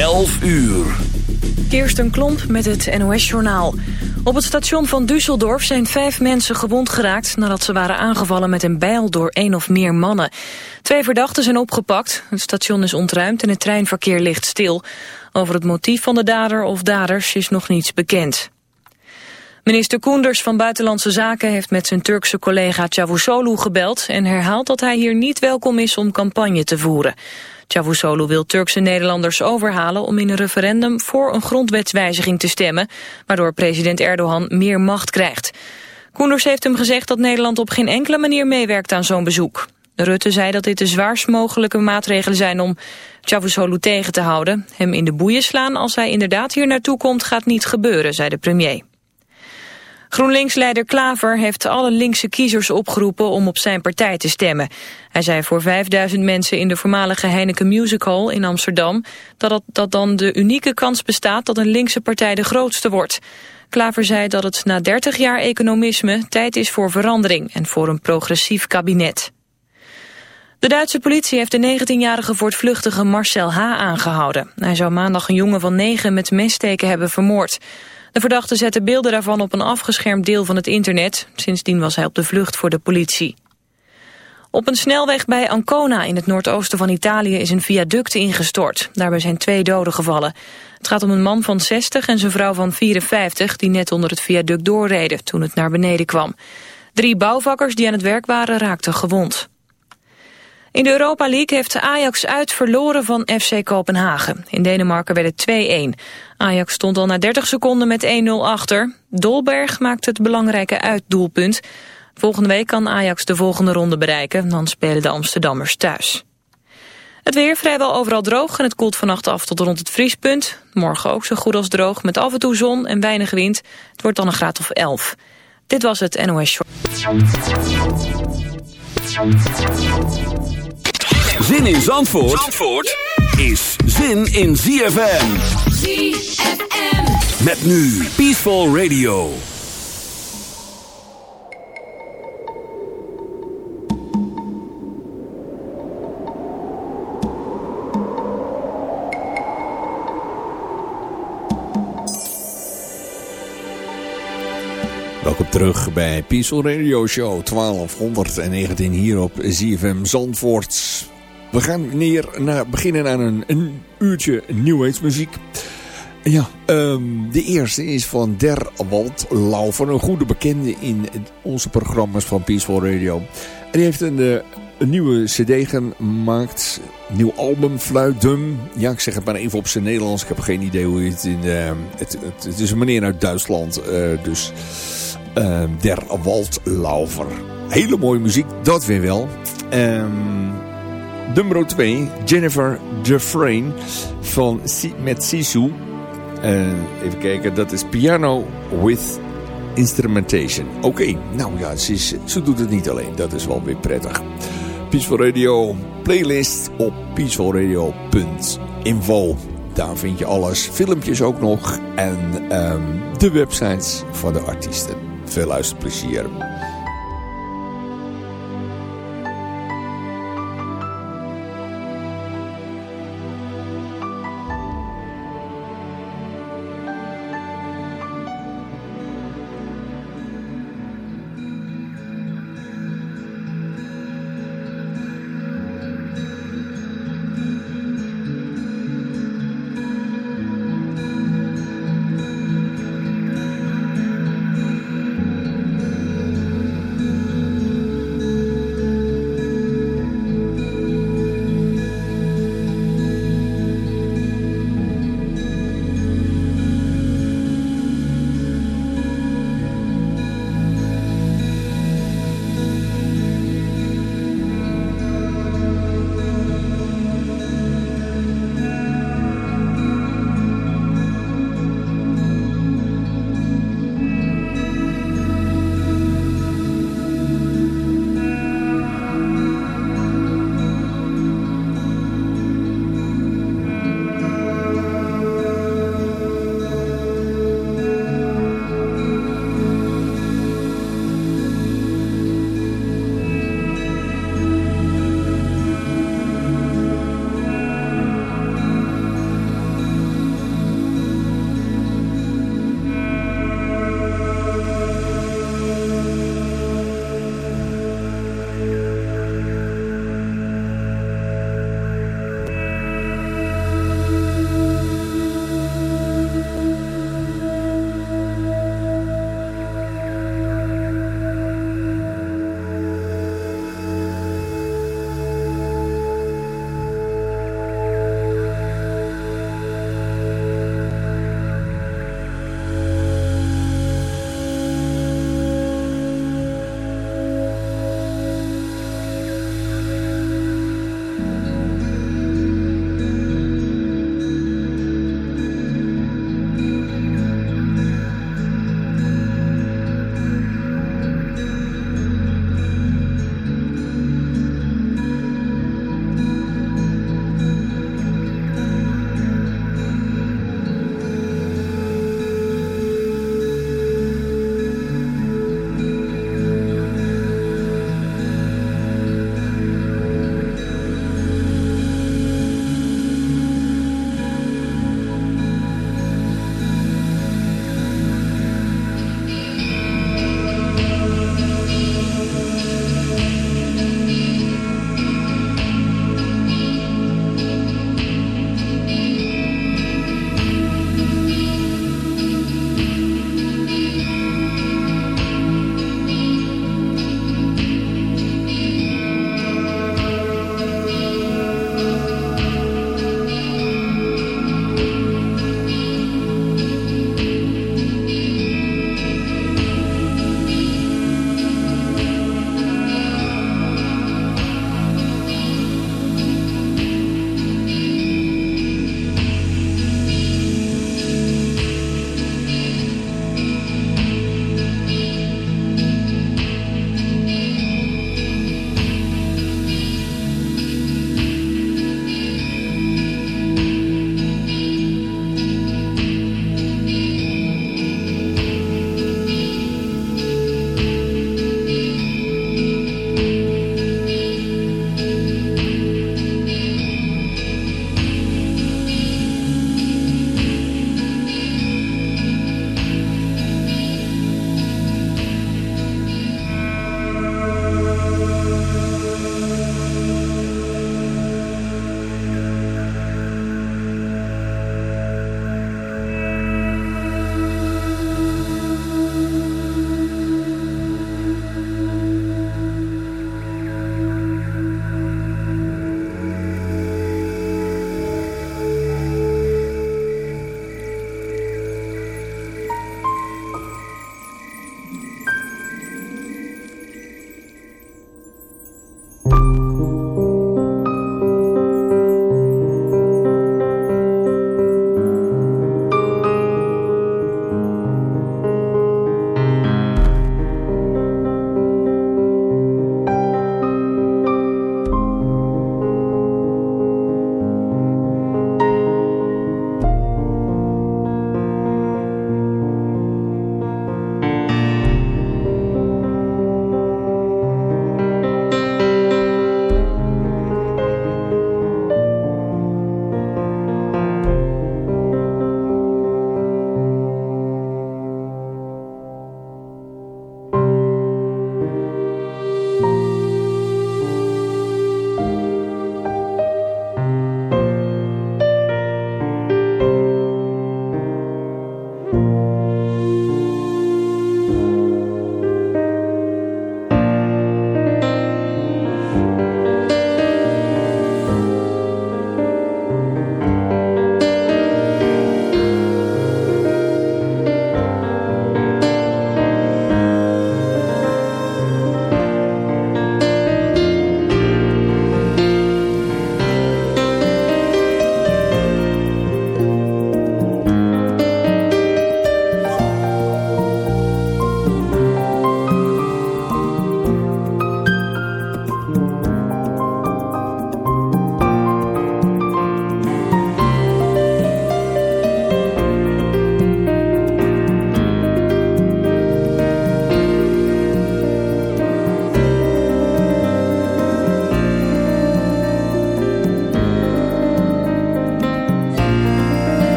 11 uur. Kirsten Klomp met het NOS-journaal. Op het station van Düsseldorf zijn vijf mensen gewond geraakt... nadat ze waren aangevallen met een bijl door één of meer mannen. Twee verdachten zijn opgepakt. Het station is ontruimd en het treinverkeer ligt stil. Over het motief van de dader of daders is nog niets bekend. Minister Koenders van Buitenlandse Zaken heeft met zijn Turkse collega Çavuşoğlu gebeld... en herhaalt dat hij hier niet welkom is om campagne te voeren. Çavuşoğlu wil Turkse Nederlanders overhalen om in een referendum voor een grondwetswijziging te stemmen, waardoor president Erdogan meer macht krijgt. Koenders heeft hem gezegd dat Nederland op geen enkele manier meewerkt aan zo'n bezoek. Rutte zei dat dit de zwaarst mogelijke maatregelen zijn om Çavuşoğlu tegen te houden. Hem in de boeien slaan als hij inderdaad hier naartoe komt gaat niet gebeuren, zei de premier. GroenLinks-leider Klaver heeft alle linkse kiezers opgeroepen om op zijn partij te stemmen. Hij zei voor 5000 mensen in de voormalige Heineken Music Hall in Amsterdam... dat, dat, dan de unieke kans bestaat dat een linkse partij de grootste wordt. Klaver zei dat het na 30 jaar economisme tijd is voor verandering en voor een progressief kabinet. De Duitse politie heeft de 19-jarige voortvluchtige Marcel H. aangehouden. Hij zou maandag een jongen van 9 met messteken hebben vermoord. De verdachte zette beelden daarvan op een afgeschermd deel van het internet. Sindsdien was hij op de vlucht voor de politie. Op een snelweg bij Ancona in het noordoosten van Italië is een viaduct ingestort. Daarbij zijn twee doden gevallen. Het gaat om een man van 60 en zijn vrouw van 54 die net onder het viaduct doorreden toen het naar beneden kwam. Drie bouwvakkers die aan het werk waren raakten gewond. In de Europa League heeft Ajax uit verloren van FC Kopenhagen. In Denemarken werd het 2-1. Ajax stond al na 30 seconden met 1-0 achter. Dolberg maakte het belangrijke uitdoelpunt. Volgende week kan Ajax de volgende ronde bereiken. Dan spelen de Amsterdammers thuis. Het weer vrijwel overal droog en het koelt vannacht af tot rond het vriespunt. Morgen ook zo goed als droog met af en toe zon en weinig wind. Het wordt dan een graad of 11. Dit was het NOS Show. Zin in Zandvoort, Zandvoort is zin in ZFM. ZFM. Met nu Peaceful Radio. Welkom terug bij Peaceful Radio Show 1219 hier op ZFM Zandvoort. We gaan neer naar, beginnen aan een, een uurtje New muziek. Ja, um, de eerste is van Der Wald Laufer, een goede bekende in onze programma's van Peaceful Radio. En die heeft een, eh, een nieuwe cd gemaakt, nieuw album, Fluidum. Ja, ik zeg het maar even op zijn Nederlands, ik heb geen idee hoe je het in... Uh, het, het, is een meneer uit Duitsland, uh, dus uh, Der Wald Laufer. Hele mooie muziek, dat weer wel. Um, Nummer 2, Jennifer Dufresne van, met Sisu. Even kijken, dat is Piano with Instrumentation. Oké, nou ja, ze, doet het niet alleen. Dat is wel weer prettig. Peaceful Radio playlist op peacefulradio.info. Daar vind je alles, filmpjes ook nog en um, de websites van de artiesten. Veel luisterplezier.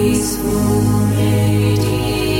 Peaceful radiance.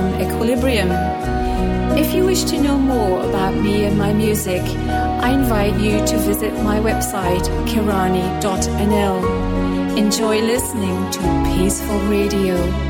Album Equilibrium. If you wish to know more about me and my music, I invite you to visit my website kirani.nl. Enjoy listening to Peaceful Radio.